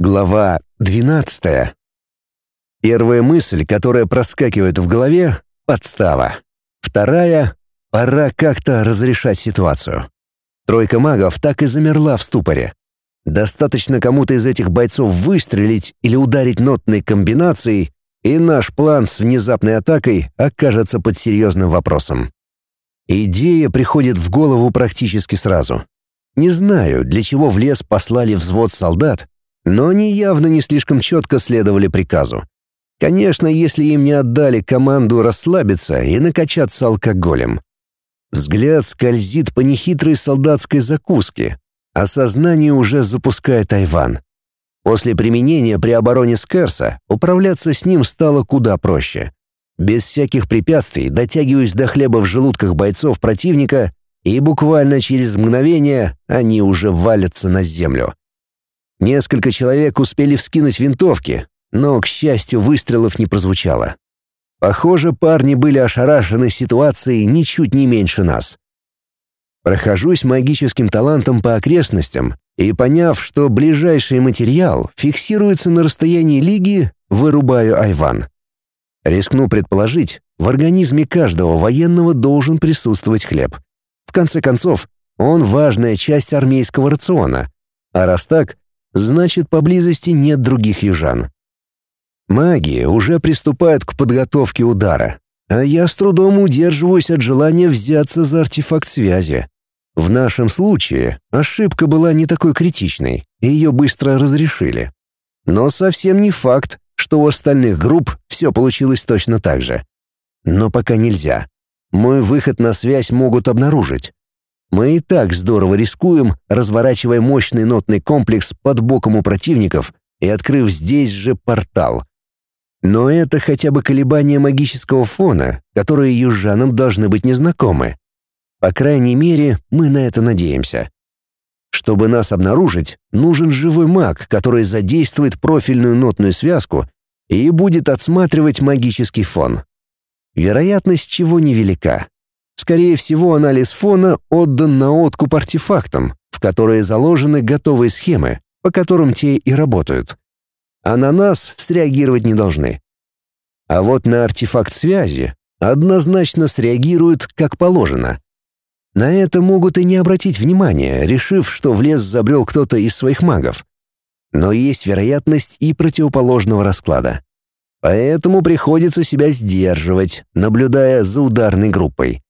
Глава 12. Первая мысль, которая проскакивает в голове — подстава. Вторая — пора как-то разрешать ситуацию. Тройка магов так и замерла в ступоре. Достаточно кому-то из этих бойцов выстрелить или ударить нотной комбинацией, и наш план с внезапной атакой окажется под серьезным вопросом. Идея приходит в голову практически сразу. Не знаю, для чего в лес послали взвод солдат, но они явно не слишком четко следовали приказу. Конечно, если им не отдали команду расслабиться и накачаться алкоголем. Взгляд скользит по нехитрой солдатской закуске, а сознание уже запускает Айван. После применения при обороне Скерса управляться с ним стало куда проще. Без всяких препятствий дотягиваюсь до хлеба в желудках бойцов противника, и буквально через мгновение они уже валятся на землю. Несколько человек успели вскинуть винтовки, но, к счастью, выстрелов не прозвучало. Похоже, парни были ошарашены ситуацией ничуть не меньше нас. Прохожусь магическим талантом по окрестностям и, поняв, что ближайший материал фиксируется на расстоянии лиги, вырубаю айван. Рискну предположить, в организме каждого военного должен присутствовать хлеб. В конце концов, он важная часть армейского рациона. А раз так, значит, поблизости нет других южан. Маги уже приступают к подготовке удара, а я с трудом удерживаюсь от желания взяться за артефакт связи. В нашем случае ошибка была не такой критичной, и ее быстро разрешили. Но совсем не факт, что у остальных групп все получилось точно так же. Но пока нельзя. Мой выход на связь могут обнаружить. Мы и так здорово рискуем, разворачивая мощный нотный комплекс под боком у противников и открыв здесь же портал. Но это хотя бы колебания магического фона, которые южанам должны быть незнакомы. По крайней мере, мы на это надеемся. Чтобы нас обнаружить, нужен живой маг, который задействует профильную нотную связку и будет отсматривать магический фон. Вероятность чего невелика. Скорее всего, анализ фона отдан на откуп артефактам, в которые заложены готовые схемы, по которым те и работают. А на нас среагировать не должны. А вот на артефакт связи однозначно среагируют как положено. На это могут и не обратить внимания, решив, что в лес забрел кто-то из своих магов. Но есть вероятность и противоположного расклада. Поэтому приходится себя сдерживать, наблюдая за ударной группой.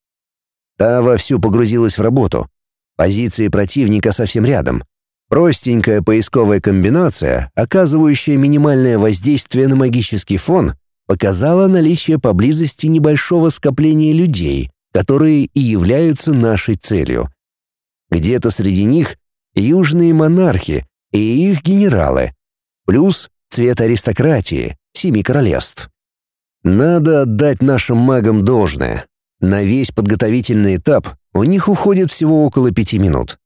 Та вовсю погрузилась в работу. Позиции противника совсем рядом. Простенькая поисковая комбинация, оказывающая минимальное воздействие на магический фон, показала наличие поблизости небольшого скопления людей, которые и являются нашей целью. Где-то среди них южные монархи и их генералы, плюс цвет аристократии, семи королевств. Надо отдать нашим магам должное. На весь подготовительный этап у них уходит всего около пяти минут.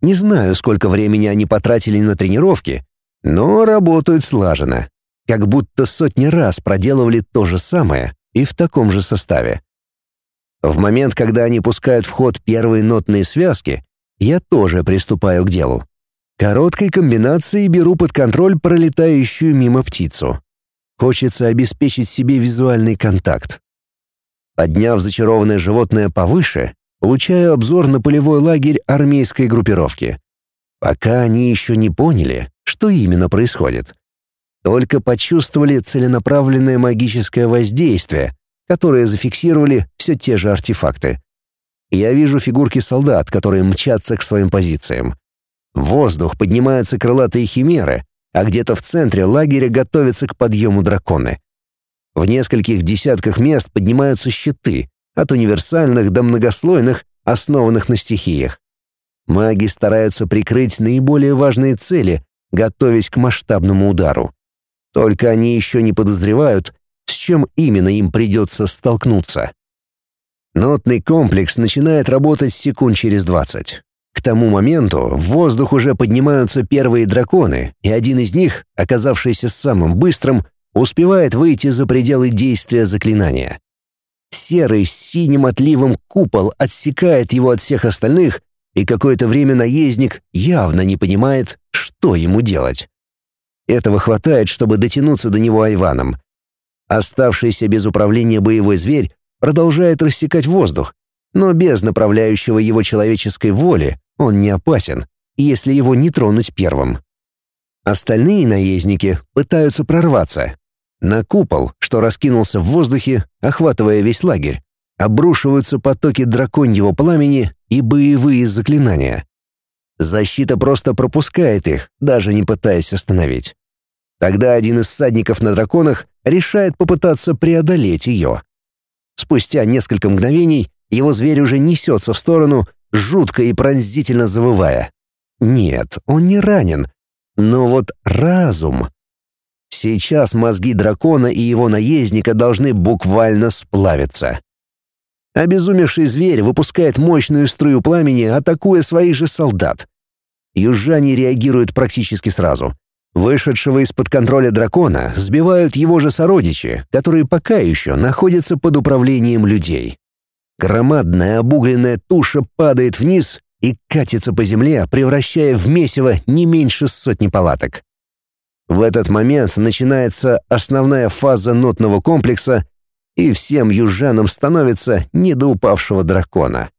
Не знаю, сколько времени они потратили на тренировки, но работают слаженно. Как будто сотни раз проделывали то же самое и в таком же составе. В момент, когда они пускают в ход первые нотные связки, я тоже приступаю к делу. Короткой комбинацией беру под контроль пролетающую мимо птицу. Хочется обеспечить себе визуальный контакт. Подняв зачарованное животное повыше, получаю обзор на полевой лагерь армейской группировки. Пока они еще не поняли, что именно происходит. Только почувствовали целенаправленное магическое воздействие, которое зафиксировали все те же артефакты. Я вижу фигурки солдат, которые мчатся к своим позициям. В воздух поднимаются крылатые химеры, а где-то в центре лагеря готовятся к подъему драконы. В нескольких десятках мест поднимаются щиты, от универсальных до многослойных, основанных на стихиях. Маги стараются прикрыть наиболее важные цели, готовясь к масштабному удару. Только они еще не подозревают, с чем именно им придется столкнуться. Нотный комплекс начинает работать секунд через 20. К тому моменту в воздух уже поднимаются первые драконы, и один из них, оказавшийся самым быстрым, успевает выйти за пределы действия заклинания. Серый с синим отливом купол отсекает его от всех остальных, и какое-то время наездник явно не понимает, что ему делать. Этого хватает, чтобы дотянуться до него айваном. Оставшийся без управления боевой зверь продолжает рассекать воздух, но без направляющего его человеческой воли он не опасен, если его не тронуть первым. Остальные наездники пытаются прорваться. На купол, что раскинулся в воздухе, охватывая весь лагерь, обрушиваются потоки драконьего пламени и боевые заклинания. Защита просто пропускает их, даже не пытаясь остановить. Тогда один из всадников на драконах решает попытаться преодолеть ее. Спустя несколько мгновений его зверь уже несется в сторону, жутко и пронзительно завывая. Нет, он не ранен. Но вот разум... Сейчас мозги дракона и его наездника должны буквально сплавиться. Обезумевший зверь выпускает мощную струю пламени, атакуя своих же солдат. Южане реагируют практически сразу. Вышедшего из-под контроля дракона сбивают его же сородичи, которые пока еще находятся под управлением людей. Громадная обугленная туша падает вниз и катится по земле, превращая в месиво не меньше сотни палаток. В этот момент начинается основная фаза нотного комплекса, и всем южанам становится не до упавшего дракона.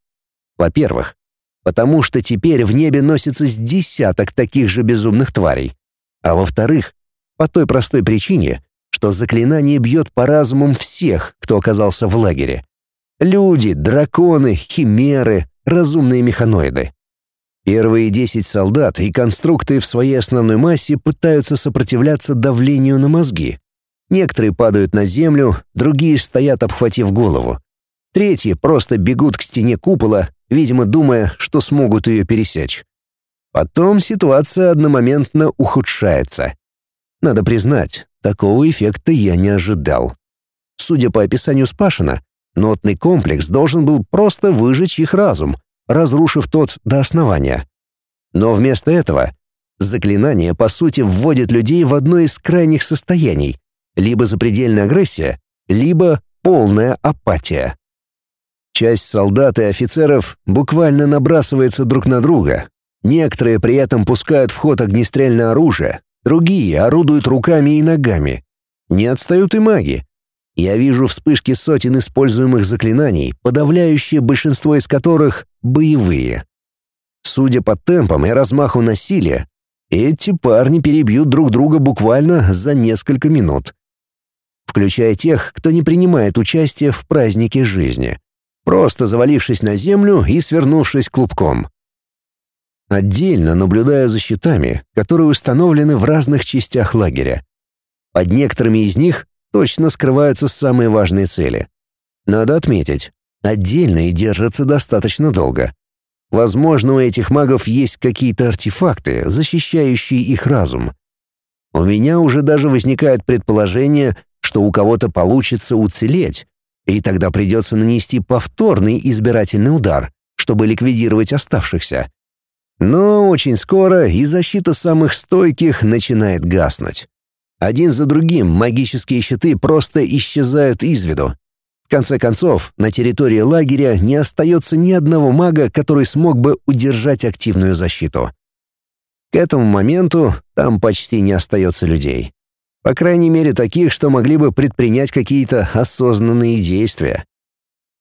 Во-первых, потому что теперь в небе носится с десяток таких же безумных тварей. А во-вторых, по той простой причине, что заклинание бьет по разумам всех, кто оказался в лагере. Люди, драконы, химеры, разумные механоиды. Первые десять солдат и конструкты в своей основной массе пытаются сопротивляться давлению на мозги. Некоторые падают на землю, другие стоят, обхватив голову. Третьи просто бегут к стене купола, видимо, думая, что смогут ее пересечь. Потом ситуация одномоментно ухудшается. Надо признать, такого эффекта я не ожидал. Судя по описанию Спашина, Нотный комплекс должен был просто выжечь их разум, разрушив тот до основания. Но вместо этого заклинание, по сути, вводит людей в одно из крайних состояний — либо запредельная агрессия, либо полная апатия. Часть солдат и офицеров буквально набрасывается друг на друга. Некоторые при этом пускают в ход огнестрельное оружие, другие орудуют руками и ногами. Не отстают и маги, я вижу вспышки сотен используемых заклинаний, подавляющее большинство из которых — боевые. Судя по темпам и размаху насилия, эти парни перебьют друг друга буквально за несколько минут. Включая тех, кто не принимает участие в празднике жизни, просто завалившись на землю и свернувшись клубком. Отдельно наблюдаю за щитами, которые установлены в разных частях лагеря. Под некоторыми из них точно скрываются самые важные цели. Надо отметить, отдельные держатся достаточно долго. Возможно, у этих магов есть какие-то артефакты, защищающие их разум. У меня уже даже возникает предположение, что у кого-то получится уцелеть, и тогда придется нанести повторный избирательный удар, чтобы ликвидировать оставшихся. Но очень скоро и защита самых стойких начинает гаснуть. Один за другим магические щиты просто исчезают из виду. В конце концов, на территории лагеря не остается ни одного мага, который смог бы удержать активную защиту. К этому моменту там почти не остается людей. По крайней мере, таких, что могли бы предпринять какие-то осознанные действия.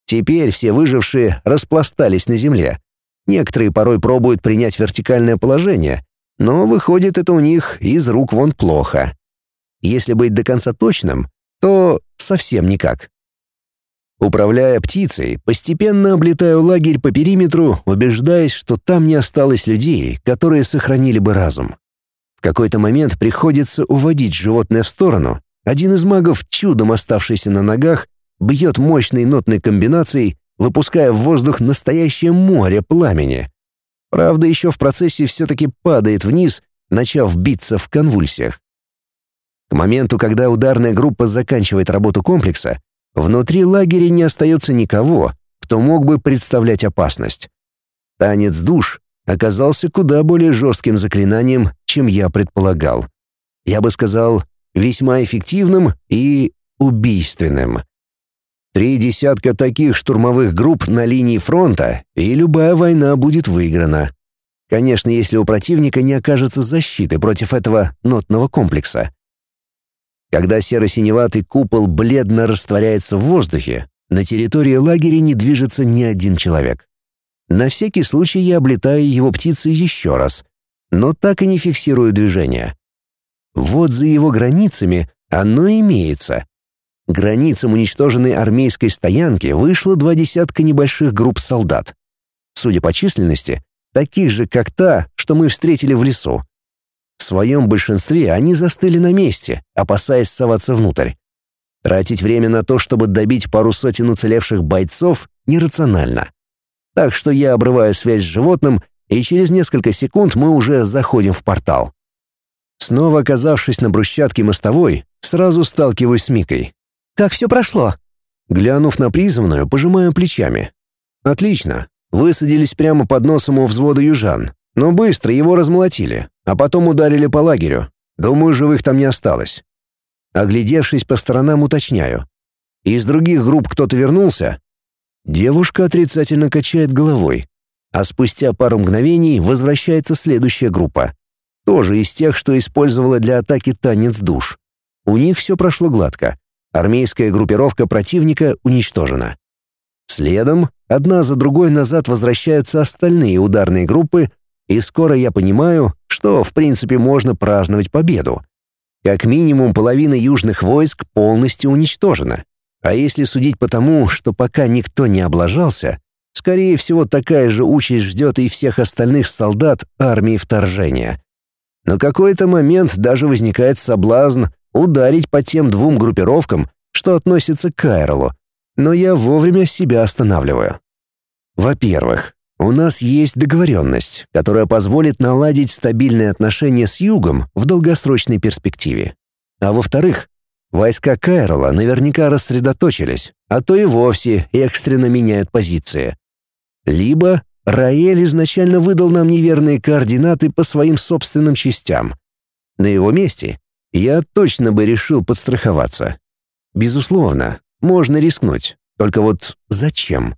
Теперь все выжившие распластались на земле. Некоторые порой пробуют принять вертикальное положение, но выходит это у них из рук вон плохо. Если быть до конца точным, то совсем никак. Управляя птицей, постепенно облетаю лагерь по периметру, убеждаясь, что там не осталось людей, которые сохранили бы разум. В какой-то момент приходится уводить животное в сторону. Один из магов, чудом оставшийся на ногах, бьет мощной нотной комбинацией, выпуская в воздух настоящее море пламени. Правда, еще в процессе все-таки падает вниз, начав биться в конвульсиях. К моменту, когда ударная группа заканчивает работу комплекса, внутри лагеря не остается никого, кто мог бы представлять опасность. Танец душ оказался куда более жестким заклинанием, чем я предполагал. Я бы сказал, весьма эффективным и убийственным. Три десятка таких штурмовых групп на линии фронта, и любая война будет выиграна. Конечно, если у противника не окажется защиты против этого нотного комплекса. Когда серо-синеватый купол бледно растворяется в воздухе, на территории лагеря не движется ни один человек. На всякий случай я облетаю его птицы еще раз, но так и не фиксирую движение. Вот за его границами оно имеется. Границам уничтоженной армейской стоянки вышло два десятка небольших групп солдат. Судя по численности, таких же, как та, что мы встретили в лесу. В своем большинстве они застыли на месте, опасаясь соваться внутрь. Тратить время на то, чтобы добить пару сотен уцелевших бойцов, нерационально. Так что я обрываю связь с животным, и через несколько секунд мы уже заходим в портал. Снова оказавшись на брусчатке мостовой, сразу сталкиваюсь с Микой. «Как все прошло?» Глянув на призванную, пожимаю плечами. «Отлично. Высадились прямо под носом у взвода южан, но быстро его размолотили, а потом ударили по лагерю. Думаю, живых там не осталось. Оглядевшись по сторонам, уточняю. Из других групп кто-то вернулся? Девушка отрицательно качает головой, а спустя пару мгновений возвращается следующая группа. Тоже из тех, что использовала для атаки танец душ. У них все прошло гладко. Армейская группировка противника уничтожена. Следом, одна за другой назад возвращаются остальные ударные группы, и скоро я понимаю, что, в принципе, можно праздновать победу. Как минимум половина южных войск полностью уничтожена. А если судить по тому, что пока никто не облажался, скорее всего, такая же участь ждет и всех остальных солдат армии вторжения. На какой-то момент даже возникает соблазн ударить по тем двум группировкам, что относятся к Кайролу, но я вовремя себя останавливаю. Во-первых, у нас есть договоренность, которая позволит наладить стабильные отношения с Югом в долгосрочной перспективе. А во-вторых, войска Кайрола наверняка рассредоточились, а то и вовсе экстренно меняют позиции. Либо Раэль изначально выдал нам неверные координаты по своим собственным частям. На его месте я точно бы решил подстраховаться. Безусловно, можно рискнуть, только вот зачем?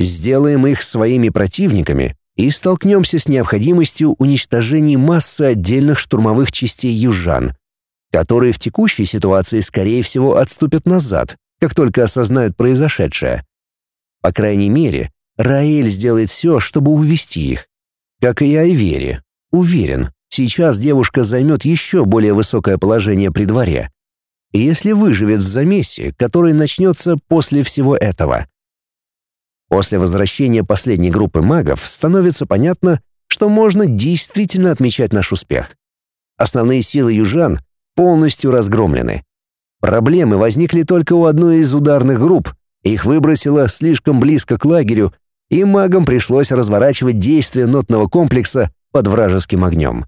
Сделаем их своими противниками и столкнемся с необходимостью уничтожения массы отдельных штурмовых частей южан, которые в текущей ситуации, скорее всего, отступят назад, как только осознают произошедшее. По крайней мере, Раэль сделает все, чтобы увести их. Как и я и Вере. Уверен, сейчас девушка займет еще более высокое положение при дворе. Если выживет в замесе, который начнется после всего этого. После возвращения последней группы магов становится понятно, что можно действительно отмечать наш успех. Основные силы южан полностью разгромлены. Проблемы возникли только у одной из ударных групп. Их выбросило слишком близко к лагерю, и магам пришлось разворачивать действия нотного комплекса под вражеским огнем.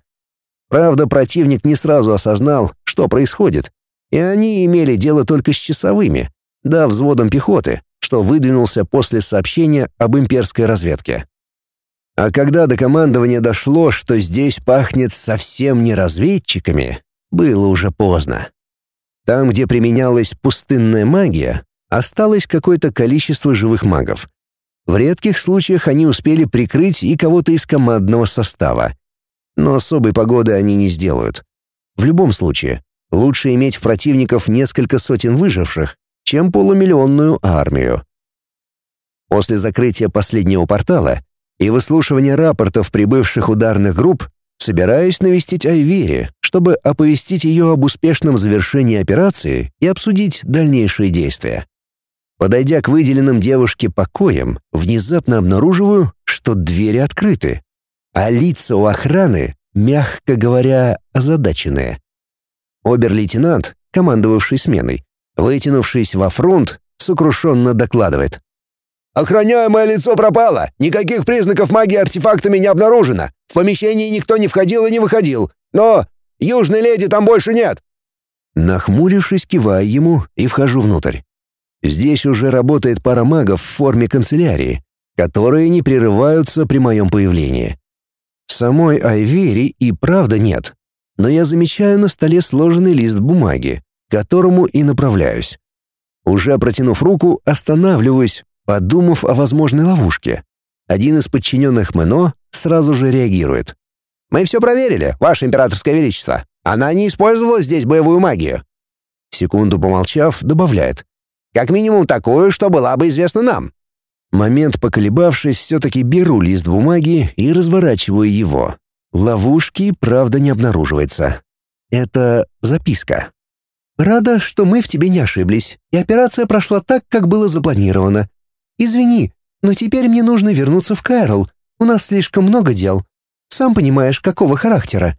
Правда, противник не сразу осознал, что происходит, и они имели дело только с часовыми, да взводом пехоты, что выдвинулся после сообщения об имперской разведке. А когда до командования дошло, что здесь пахнет совсем не разведчиками, было уже поздно. Там, где применялась пустынная магия, осталось какое-то количество живых магов. В редких случаях они успели прикрыть и кого-то из командного состава. Но особой погоды они не сделают. В любом случае, лучше иметь в противников несколько сотен выживших, чем полумиллионную армию. После закрытия последнего портала и выслушивания рапортов прибывших ударных групп собираюсь навестить Айвери, чтобы оповестить ее об успешном завершении операции и обсудить дальнейшие действия. Подойдя к выделенным девушке покоям, внезапно обнаруживаю, что двери открыты, а лица у охраны, мягко говоря, озадаченные. Обер-лейтенант, командовавший сменой, Вытянувшись во фронт, сокрушенно докладывает. «Охраняемое лицо пропало! Никаких признаков магии артефактами не обнаружено! В помещении никто не входил и не выходил! Но южной леди там больше нет!» Нахмурившись, киваю ему и вхожу внутрь. Здесь уже работает пара магов в форме канцелярии, которые не прерываются при моем появлении. Самой Айвери и правда нет, но я замечаю на столе сложенный лист бумаги, которому и направляюсь. Уже протянув руку, останавливаюсь, подумав о возможной ловушке. Один из подчиненных Мэно сразу же реагирует. «Мы все проверили, Ваше Императорское Величество. Она не использовала здесь боевую магию». Секунду помолчав, добавляет. «Как минимум такую, что была бы известна нам». Момент поколебавшись, все-таки беру лист бумаги и разворачиваю его. Ловушки, правда, не обнаруживается. Это записка. «Рада, что мы в тебе не ошиблись, и операция прошла так, как было запланировано. Извини, но теперь мне нужно вернуться в Кайрл. У нас слишком много дел. Сам понимаешь, какого характера.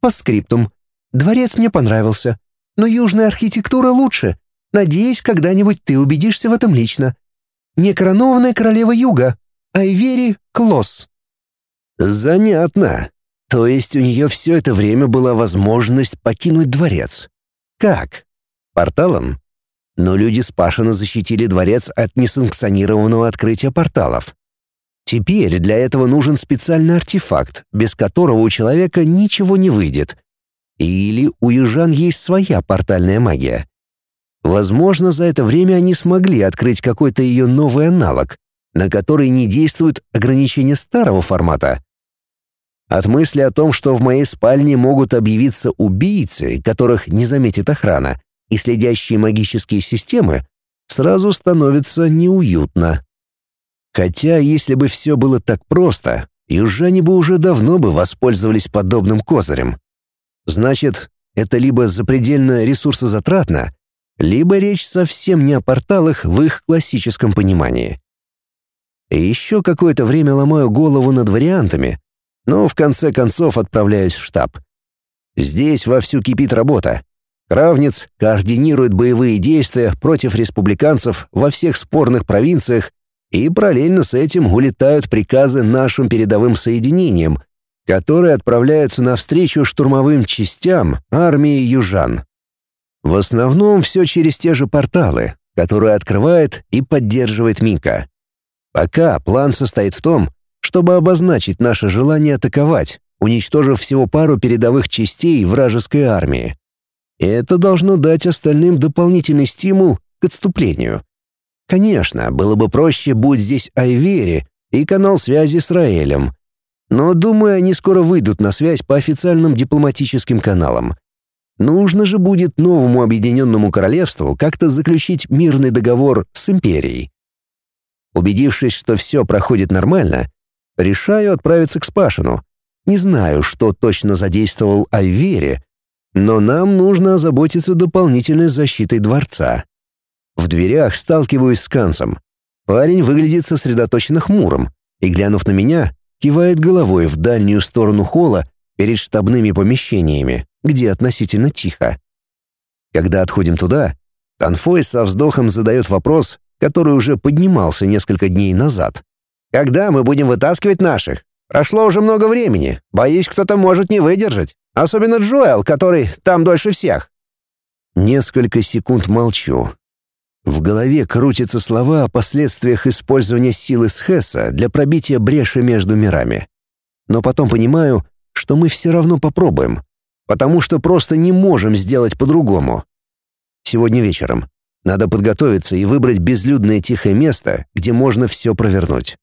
По скриптум. Дворец мне понравился, но южная архитектура лучше. Надеюсь, когда-нибудь ты убедишься в этом лично. Некоронованная королева Юга. Айвери Клосс. Занятно. То есть у нее все это время была возможность покинуть дворец. Как? Порталом? Но люди Спашина защитили дворец от несанкционированного открытия порталов. Теперь для этого нужен специальный артефакт, без которого у человека ничего не выйдет. Или у южан есть своя портальная магия. Возможно, за это время они смогли открыть какой-то ее новый аналог, на который не действуют ограничения старого формата. От мысли о том, что в моей спальне могут объявиться убийцы, которых не заметит охрана, и следящие магические системы, сразу становится неуютно. Хотя, если бы все было так просто, южане бы уже давно бы воспользовались подобным козырем. Значит, это либо запредельно ресурсозатратно, либо речь совсем не о порталах в их классическом понимании. И еще какое-то время ломаю голову над вариантами, но в конце концов отправляюсь в штаб. Здесь вовсю кипит работа. Кравниц координирует боевые действия против республиканцев во всех спорных провинциях, и параллельно с этим улетают приказы нашим передовым соединениям, которые отправляются навстречу штурмовым частям армии южан. В основном все через те же порталы, которые открывает и поддерживает Мика. Пока план состоит в том, чтобы обозначить наше желание атаковать, уничтожив всего пару передовых частей вражеской армии. Это должно дать остальным дополнительный стимул к отступлению. Конечно, было бы проще, будь здесь Айвери и канал связи с Раэлем. Но, думаю, они скоро выйдут на связь по официальным дипломатическим каналам. Нужно же будет новому объединенному королевству как-то заключить мирный договор с империей. Убедившись, что все проходит нормально, решаю отправиться к Спашину. Не знаю, что точно задействовал Айвере, но нам нужно озаботиться дополнительной защитой дворца. В дверях сталкиваюсь с Кансом. Парень выглядит сосредоточенно хмурым и, глянув на меня, кивает головой в дальнюю сторону холла перед штабными помещениями где относительно тихо. Когда отходим туда, Танфой со вздохом задает вопрос, который уже поднимался несколько дней назад. «Когда мы будем вытаскивать наших? Прошло уже много времени. Боюсь, кто-то может не выдержать. Особенно Джоэл, который там дольше всех». Несколько секунд молчу. В голове крутятся слова о последствиях использования силы Схеса для пробития бреши между мирами. Но потом понимаю, что мы все равно попробуем потому что просто не можем сделать по-другому. Сегодня вечером надо подготовиться и выбрать безлюдное тихое место, где можно все провернуть.